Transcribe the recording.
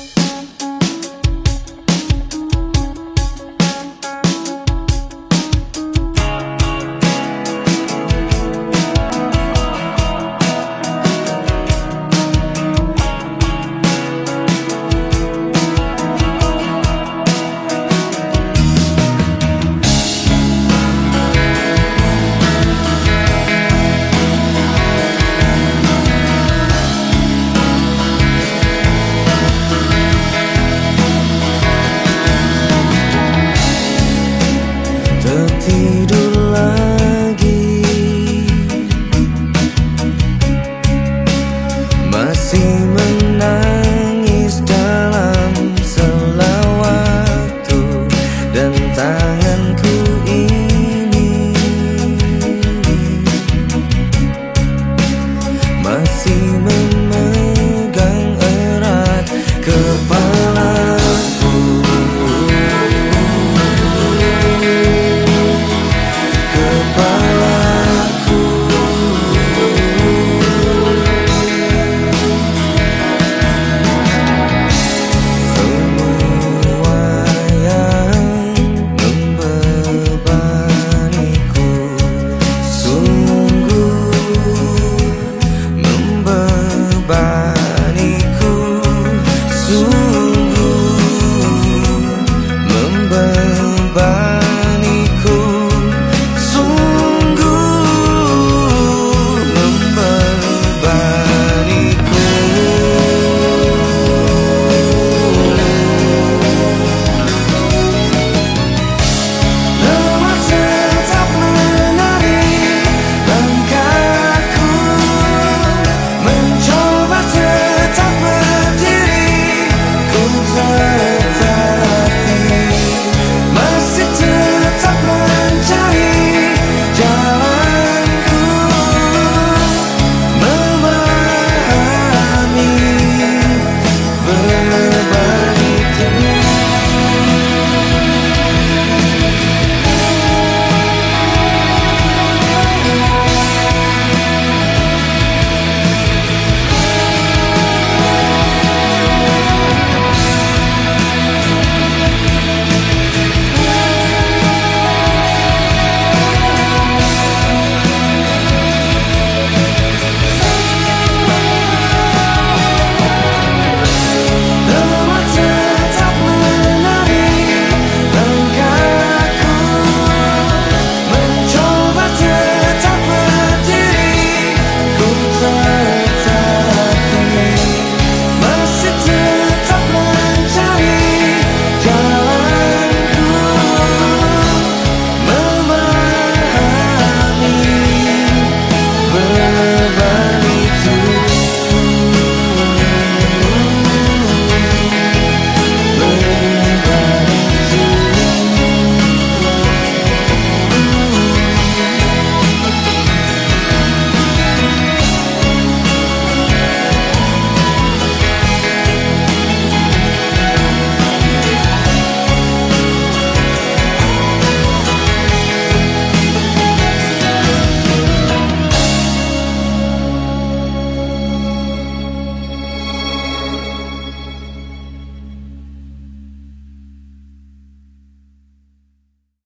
Música 地白。